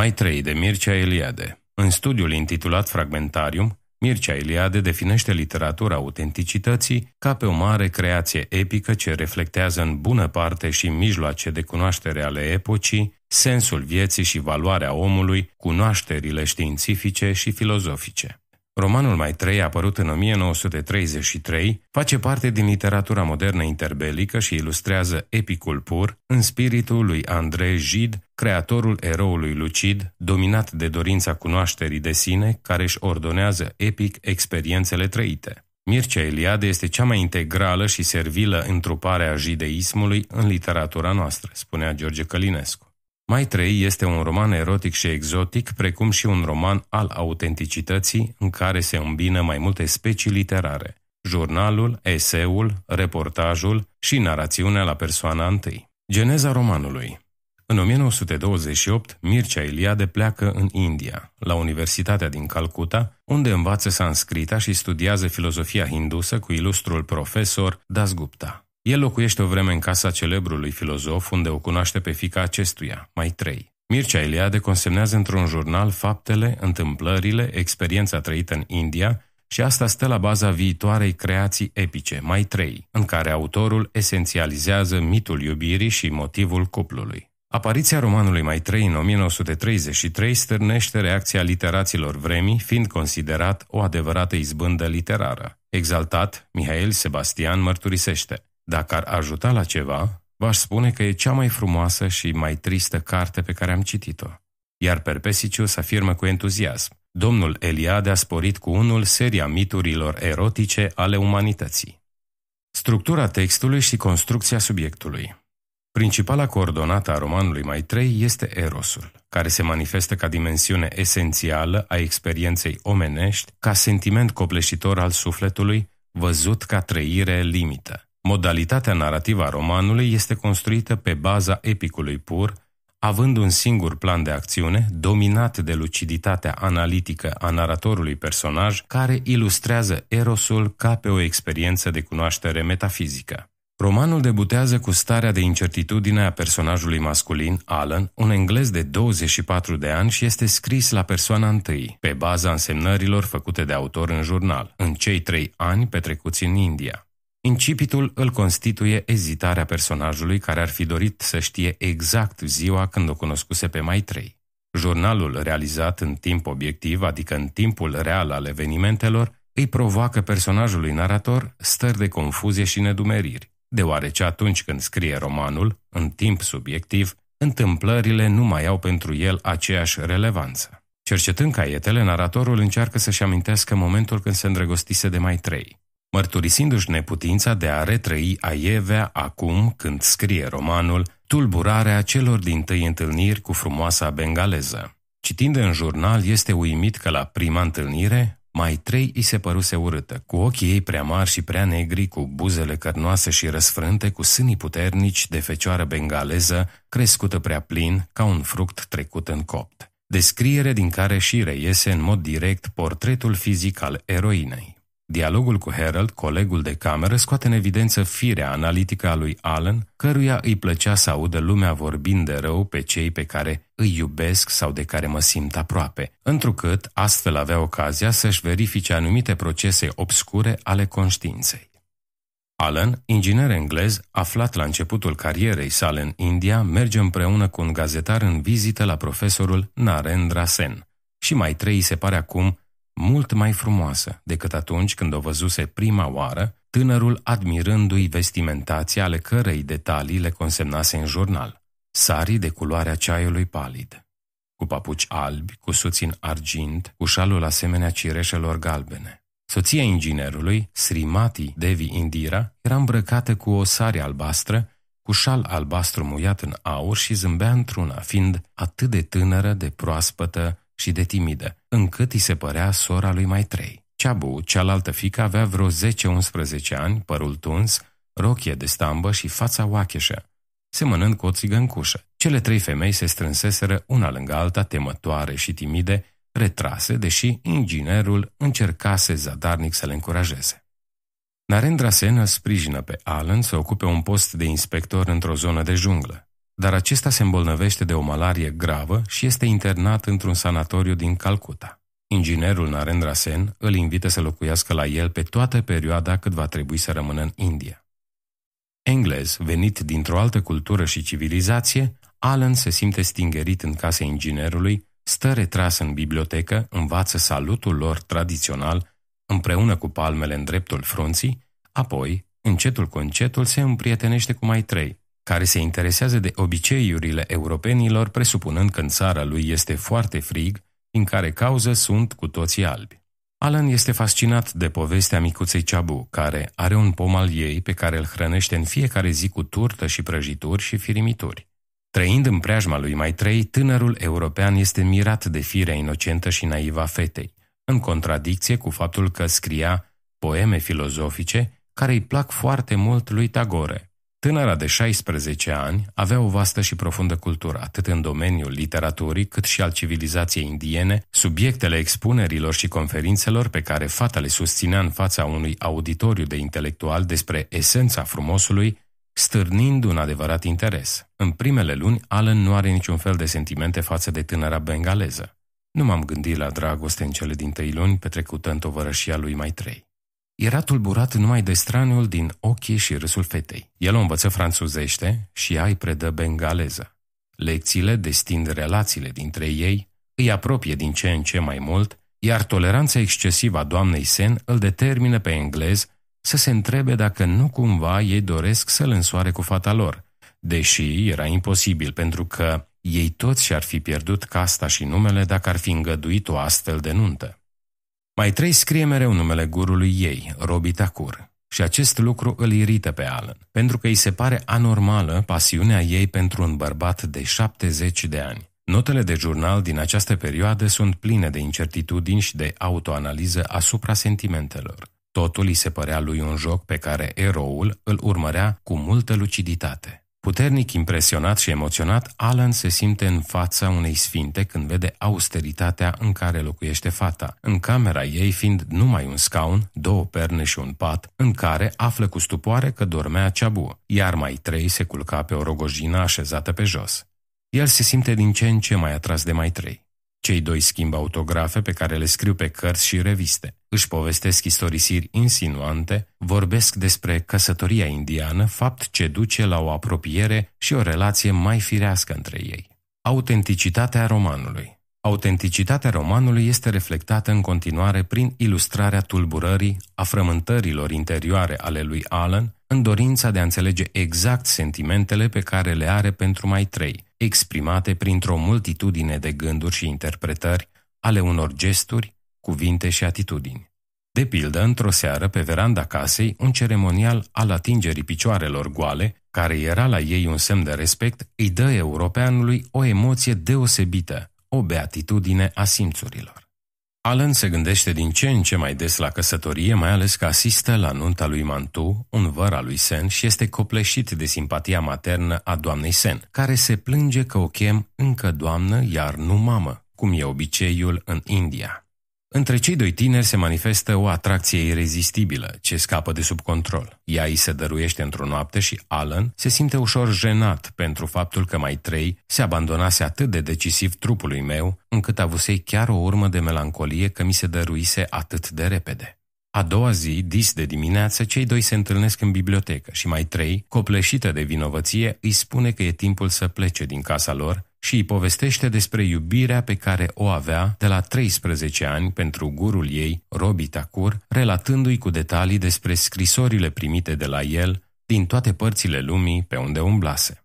Mai trei de Mircea Eliade. În studiul intitulat Fragmentarium, Mircea Eliade definește literatura autenticității ca pe o mare creație epică ce reflectează în bună parte și mijloace de cunoaștere ale epocii, sensul vieții și valoarea omului, cunoașterile științifice și filozofice. Romanul mai trei, apărut în 1933, face parte din literatura modernă interbelică și ilustrează epicul pur în spiritul lui André Gide, creatorul eroului lucid, dominat de dorința cunoașterii de sine, care își ordonează epic experiențele trăite. Mircea Eliade este cea mai integrală și servilă întrupare a jideismului în literatura noastră, spunea George Călinescu. Mai trei este un roman erotic și exotic, precum și un roman al autenticității, în care se îmbină mai multe specii literare, jurnalul, eseul, reportajul și narațiunea la persoana întâi. Geneza romanului În 1928, Mircea Eliade pleacă în India, la Universitatea din Calcuta, unde învață sanscrita și studiază filozofia hindusă cu ilustrul profesor Dasgupta. El locuiește o vreme în casa celebrului filozof, unde o cunoaște pe fica acestuia, mai trei. Mircea Eliade consemnează într-un jurnal faptele, întâmplările, experiența trăită în India și asta stă la baza viitoarei creații epice, mai trei, în care autorul esențializează mitul iubirii și motivul cuplului. Apariția romanului Mai trei în 1933 stârnește reacția literaților vremii, fiind considerat o adevărată izbândă literară. Exaltat, Mihail Sebastian mărturisește. Dacă ar ajuta la ceva, v-aș spune că e cea mai frumoasă și mai tristă carte pe care am citit-o. Iar Perpesicius afirmă cu entuziasm. Domnul Eliade a sporit cu unul seria miturilor erotice ale umanității. Structura textului și construcția subiectului Principala coordonată a romanului Mai trei este Erosul, care se manifestă ca dimensiune esențială a experienței omenești, ca sentiment copleșitor al sufletului, văzut ca trăire limită. Modalitatea narrativă a romanului este construită pe baza epicului pur, având un singur plan de acțiune, dominat de luciditatea analitică a naratorului personaj, care ilustrează Erosul ca pe o experiență de cunoaștere metafizică. Romanul debutează cu starea de incertitudine a personajului masculin, Alan, un englez de 24 de ani și este scris la persoana întâi, pe baza însemnărilor făcute de autor în jurnal, în cei trei ani petrecuți în India. Incipitul îl constituie ezitarea personajului care ar fi dorit să știe exact ziua când o cunoscuse pe mai trei. Jurnalul realizat în timp obiectiv, adică în timpul real al evenimentelor, îi provoacă personajului narator stări de confuzie și nedumeriri, deoarece atunci când scrie romanul, în timp subiectiv, întâmplările nu mai au pentru el aceeași relevanță. Cercetând caietele, naratorul încearcă să-și amintească momentul când se îndrăgostise de mai trei mărturisindu-și neputința de a retrăi aievea acum când scrie romanul Tulburarea celor din tăi întâlniri cu frumoasa bengaleză. Citind în jurnal, este uimit că la prima întâlnire, mai trei îi se păruse urâtă, cu ochii ei prea mari și prea negri, cu buzele cărnoase și răsfrânte, cu sânii puternici de fecioară bengaleză, crescută prea plin, ca un fruct trecut în copt. Descriere din care și reiese în mod direct portretul fizic al eroinei. Dialogul cu Harold, colegul de cameră, scoate în evidență firea analitică a lui Allen, căruia îi plăcea să audă lumea vorbind de rău pe cei pe care îi iubesc sau de care mă simt aproape, întrucât astfel avea ocazia să-și verifice anumite procese obscure ale conștiinței. Allen, inginer englez, aflat la începutul carierei sale în India, merge împreună cu un gazetar în vizită la profesorul Narendra Sen și mai trei se pare acum mult mai frumoasă decât atunci când o văzuse prima oară, tânărul admirându-i vestimentația ale cărei detalii le consemnase în jurnal. Sari de culoarea ceaiului palid, cu papuci albi, cu suțin argint, cu șalul asemenea cireșelor galbene. Soția inginerului, Srimati Devi Indira, era îmbrăcată cu o sare albastră, cu șal albastru muiat în aur și zâmbea într-una, fiind atât de tânără, de proaspătă și de timidă, încât îi se părea sora lui mai trei. Ceabu, cealaltă fică, avea vreo 10-11 ani, părul tuns, rochie de stambă și fața oacheșă, semănând cu o țigăncușă. Cele trei femei se strânseseră una lângă alta, temătoare și timide, retrase, deși inginerul încercase zadarnic să le încurajeze. Narendra Sen îl sprijină pe Alan să ocupe un post de inspector într-o zonă de junglă. Dar acesta se îmbolnăvește de o malarie gravă și este internat într-un sanatoriu din Calcuta. Inginerul Narendra Sen îl invită să locuiască la el pe toată perioada cât va trebui să rămână în India. Englez, venit dintr-o altă cultură și civilizație, Alan se simte stingerit în casa inginerului, stă retras în bibliotecă, învață salutul lor tradițional, împreună cu palmele în dreptul frunții, apoi, încetul cu încetul, se împrietenește cu mai trei, care se interesează de obiceiurile europenilor, presupunând că în țara lui este foarte frig, din care cauză sunt cu toții albi. Alan este fascinat de povestea micuței Ceabu, care are un pom al ei pe care îl hrănește în fiecare zi cu turtă și prăjituri și firimituri. Trăind în preajma lui mai trei, tânărul european este mirat de firea inocentă și naiva fetei, în contradicție cu faptul că scria poeme filozofice care îi plac foarte mult lui Tagore, Tânăra de 16 ani avea o vastă și profundă cultură, atât în domeniul literaturii cât și al civilizației indiene, subiectele expunerilor și conferințelor pe care fata le susținea în fața unui auditoriu de intelectual despre esența frumosului, stârnind un adevărat interes. În primele luni, Alan nu are niciun fel de sentimente față de tânăra bengaleză. Nu m-am gândit la dragoste în cele din tăi luni petrecută în tovărășia lui mai trei. Era tulburat numai de straniul din ochii și râsul fetei. El o învăță franțuzește și ea îi predă bengaleză. Lecțiile destind relațiile dintre ei, îi apropie din ce în ce mai mult, iar toleranța excesivă a doamnei Sen îl determină pe englez să se întrebe dacă nu cumva ei doresc să-l însoare cu fata lor, deși era imposibil pentru că ei toți și-ar fi pierdut casta și numele dacă ar fi îngăduit o astfel de nuntă. Mai trei scrie mereu numele gurului ei, Robi Tacur, și acest lucru îl irită pe Alan, pentru că îi se pare anormală pasiunea ei pentru un bărbat de 70 de ani. Notele de jurnal din această perioadă sunt pline de incertitudini și de autoanaliză asupra sentimentelor. Totul îi se părea lui un joc pe care eroul îl urmărea cu multă luciditate. Puternic impresionat și emoționat, Alan se simte în fața unei sfinte când vede austeritatea în care locuiește fata, în camera ei fiind numai un scaun, două perne și un pat, în care află cu stupoare că dormea ceabu, iar mai trei se culca pe o rogojină așezată pe jos. El se simte din ce în ce mai atras de mai trei. Cei doi schimbă autografe pe care le scriu pe cărți și reviste. Își povestesc istorisiri insinuante, vorbesc despre căsătoria indiană, fapt ce duce la o apropiere și o relație mai firească între ei. Autenticitatea romanului Autenticitatea romanului este reflectată în continuare prin ilustrarea tulburării, a frământărilor interioare ale lui Alan, în dorința de a înțelege exact sentimentele pe care le are pentru mai trei, exprimate printr-o multitudine de gânduri și interpretări ale unor gesturi, cuvinte și atitudini. De pildă, într-o seară, pe veranda casei, un ceremonial al atingerii picioarelor goale, care era la ei un semn de respect, îi dă europeanului o emoție deosebită, o beatitudine a simțurilor. Alan se gândește din ce în ce mai des la căsătorie, mai ales că asistă la nunta lui Mantu, un văr al lui Sen, și este copleșit de simpatia maternă a doamnei Sen, care se plânge că o chem încă doamnă, iar nu mamă, cum e obiceiul în India. Între cei doi tineri se manifestă o atracție irezistibilă, ce scapă de sub control. Ea îi se dăruiește într-o noapte și Alan se simte ușor jenat pentru faptul că mai trei se abandonase atât de decisiv trupului meu, încât avusei chiar o urmă de melancolie că mi se dăruise atât de repede. A doua zi, dis de dimineață, cei doi se întâlnesc în bibliotecă și mai trei, copleșită de vinovăție, îi spune că e timpul să plece din casa lor și îi povestește despre iubirea pe care o avea de la 13 ani pentru gurul ei, Robi Tacur, relatându-i cu detalii despre scrisorile primite de la el din toate părțile lumii pe unde umblase.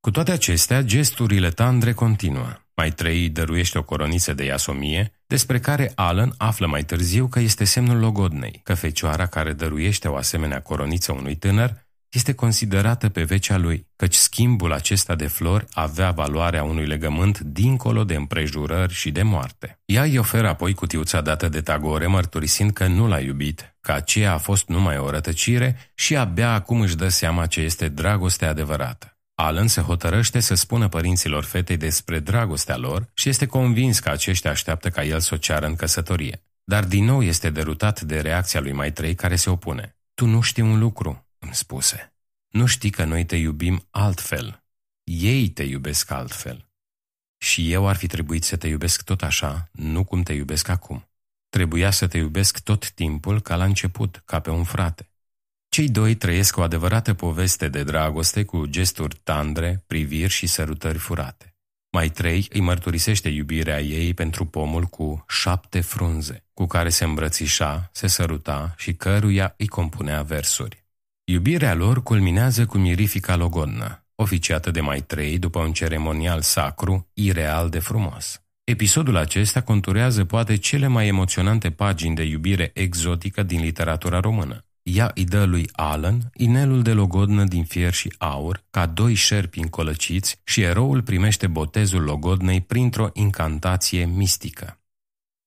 Cu toate acestea, gesturile tandre continuă. Mai trei dăruiește o coroniță de iasomie, despre care Alan află mai târziu că este semnul logodnei, că fecioara care dăruiește o asemenea coroniță unui tânăr este considerată pe vecea lui, căci schimbul acesta de flori avea valoarea unui legământ dincolo de împrejurări și de moarte. Ea îi oferă apoi cutiuța dată de Tagore, mărturisind că nu l-a iubit, că aceea a fost numai o rătăcire și abia acum își dă seama ce este dragoste adevărată. Alan se hotărăște să spună părinților fetei despre dragostea lor și este convins că aceștia așteaptă ca el să o ceară în căsătorie. Dar din nou este derutat de reacția lui mai trei care se opune. Tu nu știi un lucru, îmi spuse. Nu știi că noi te iubim altfel. Ei te iubesc altfel. Și eu ar fi trebuit să te iubesc tot așa, nu cum te iubesc acum. Trebuia să te iubesc tot timpul ca la început, ca pe un frate. Cei doi trăiesc o adevărată poveste de dragoste cu gesturi tandre, priviri și sărutări furate. Mai trei îi mărturisește iubirea ei pentru pomul cu șapte frunze, cu care se îmbrățișa, se săruta și căruia îi compunea versuri. Iubirea lor culminează cu mirifica logodnă, oficiată de mai trei după un ceremonial sacru, ireal de frumos. Episodul acesta conturează poate cele mai emoționante pagini de iubire exotică din literatura română. Ea îi dă lui Alan inelul de logodnă din fier și aur, ca doi șerpi încolăciți și eroul primește botezul logodnei printr-o incantație mistică.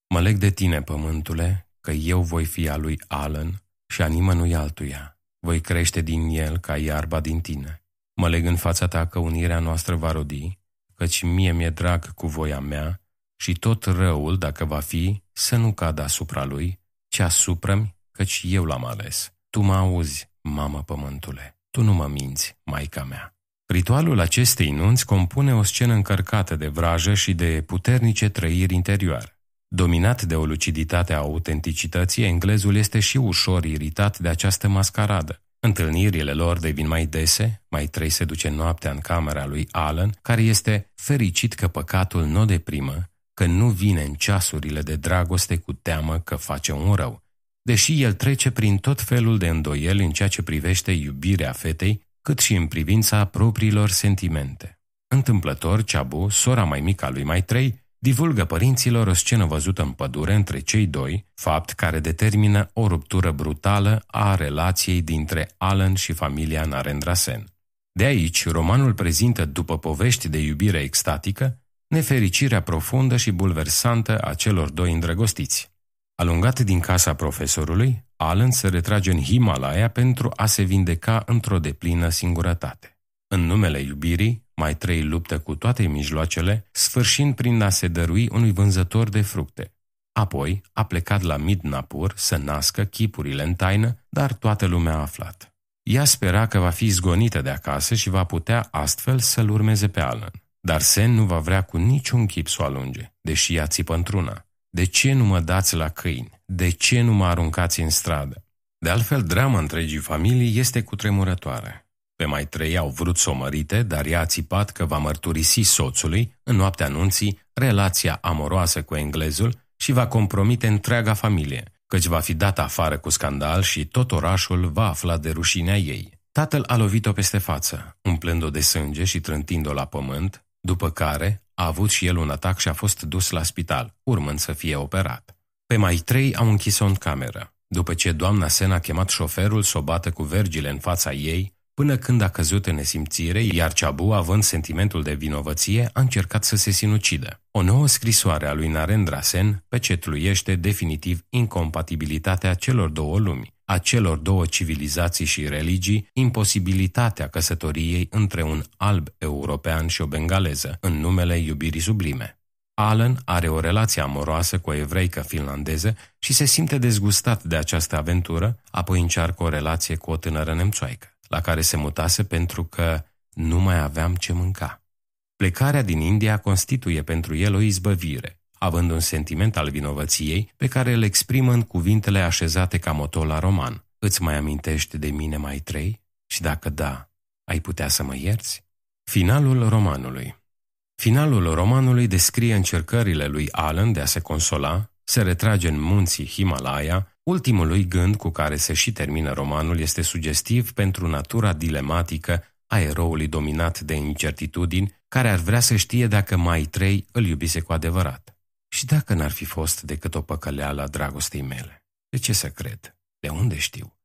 Mă leg de tine, pământule, că eu voi fi a lui Alan și a nimănui altuia. Voi crește din el ca iarba din tine. Mă leg în fața ta că unirea noastră va rodi, căci mie mi-e drag cu voia mea și tot răul, dacă va fi, să nu cadă asupra lui, ci asupra-mi, căci eu l-am ales. Tu mă auzi, mamă pământule, tu nu mă minți, maica mea. Ritualul acestei nunți compune o scenă încărcată de vrajă și de puternice trăiri interioare. Dominat de o luciditate a autenticității, englezul este și ușor iritat de această mascaradă. Întâlnirile lor devin mai dese, mai trei se duce noaptea în camera lui Alan, care este fericit că păcatul nu deprimă, că nu vine în ceasurile de dragoste cu teamă că face un rău, deși el trece prin tot felul de îndoieli în ceea ce privește iubirea fetei, cât și în privința propriilor sentimente. Întâmplător, Ceabu, sora mai mică a lui mai trei, divulgă părinților o scenă văzută în pădure între cei doi, fapt care determină o ruptură brutală a relației dintre Alan și familia Narendrasen. De aici, romanul prezintă, după povești de iubire extatică, nefericirea profundă și bulversantă a celor doi îndrăgostiți. Alungat din casa profesorului, Alan se retrage în Himalaya pentru a se vindeca într-o deplină singurătate. În numele iubirii, mai trei luptă cu toate mijloacele, sfârșind prin a se dărui unui vânzător de fructe. Apoi a plecat la Midnapur să nască chipurile în taină, dar toată lumea a aflat. Ea spera că va fi zgonită de acasă și va putea astfel să-l urmeze pe Alan. Dar Sen nu va vrea cu niciun chip să o alunge, deși ea țipă într-una. De ce nu mă dați la câini? De ce nu mă aruncați în stradă? De altfel, drama întregii familii este cutremurătoare. Pe mai trei au vrut să o mărite, dar ea a țipat că va mărturisi soțului, în noaptea anunții, relația amoroasă cu englezul și va compromite întreaga familie, căci va fi dat afară cu scandal și tot orașul va afla de rușinea ei. Tatăl a lovit-o peste față, umplând-o de sânge și trântind-o la pământ, după care a avut și el un atac și a fost dus la spital, urmând să fie operat. Pe mai trei au închis-o în cameră, după ce doamna Sen a chemat șoferul să o bată cu vergile în fața ei, până când a căzut în nesimțire, iar Ceabu, având sentimentul de vinovăție, a încercat să se sinucidă. O nouă scrisoare a lui Narendra Sen pecetluiește definitiv incompatibilitatea celor două lumi, a celor două civilizații și religii, imposibilitatea căsătoriei între un alb european și o bengaleză, în numele iubirii sublime. Alan are o relație amoroasă cu o evreică finlandeză și se simte dezgustat de această aventură, apoi încearcă o relație cu o tânără nemțoaică, la care se mutase pentru că nu mai aveam ce mânca. Plecarea din India constituie pentru el o izbăvire, având un sentiment al vinovăției pe care îl exprimă în cuvintele așezate ca motor la roman. Îți mai amintești de mine mai trei? Și dacă da, ai putea să mă ierți? Finalul romanului Finalul romanului descrie încercările lui Alan de a se consola, se retrage în munții Himalaya, ultimul lui gând cu care se și termină romanul este sugestiv pentru natura dilematică a eroului dominat de incertitudini, care ar vrea să știe dacă mai trei îl iubise cu adevărat. Și dacă n-ar fi fost decât o păcăleală a dragostei mele? De ce să cred? De unde știu?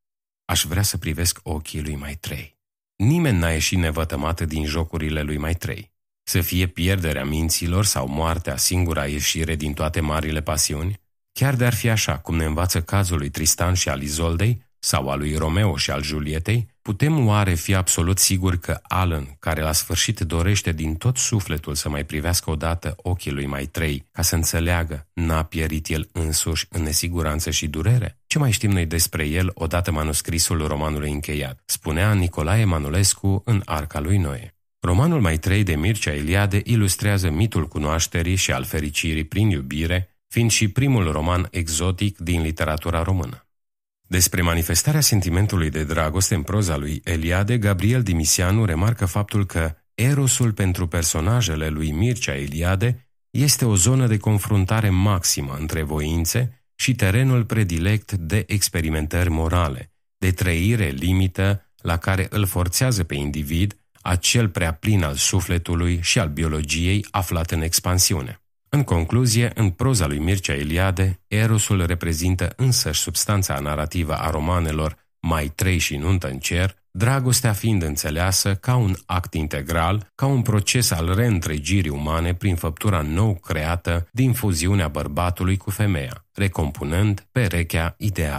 Aș vrea să privesc ochii lui mai trei. Nimeni n-a ieșit nevătămată din jocurile lui mai trei. Să fie pierderea minților sau moartea singura ieșire din toate marile pasiuni? Chiar de-ar fi așa, cum ne învață cazul lui Tristan și al Izoldei, sau al lui Romeo și al Julietei, putem oare fi absolut siguri că Alan, care la sfârșit dorește din tot sufletul să mai privească odată ochii lui mai trei, ca să înțeleagă, n-a pierit el însuși în nesiguranță și durere? Ce mai știm noi despre el odată manuscrisul romanului încheiat? Spunea Nicolae Manulescu în Arca lui Noe. Romanul mai trei de Mircea Eliade ilustrează mitul cunoașterii și al fericirii prin iubire, fiind și primul roman exotic din literatura română. Despre manifestarea sentimentului de dragoste în proza lui Eliade, Gabriel Dimisianu remarcă faptul că erosul pentru personajele lui Mircea Eliade este o zonă de confruntare maximă între voințe și terenul predilect de experimentări morale, de trăire limită la care îl forțează pe individ acel prea plin al sufletului și al biologiei aflat în expansiune. În concluzie, în proza lui Mircea Eliade, Erosul reprezintă însăși substanța narrativă a romanelor Mai trei și nuntă în cer, dragostea fiind înțeleasă ca un act integral, ca un proces al reîntregirii umane prin făptura nou creată din fuziunea bărbatului cu femeia, recompunând perechea ideală.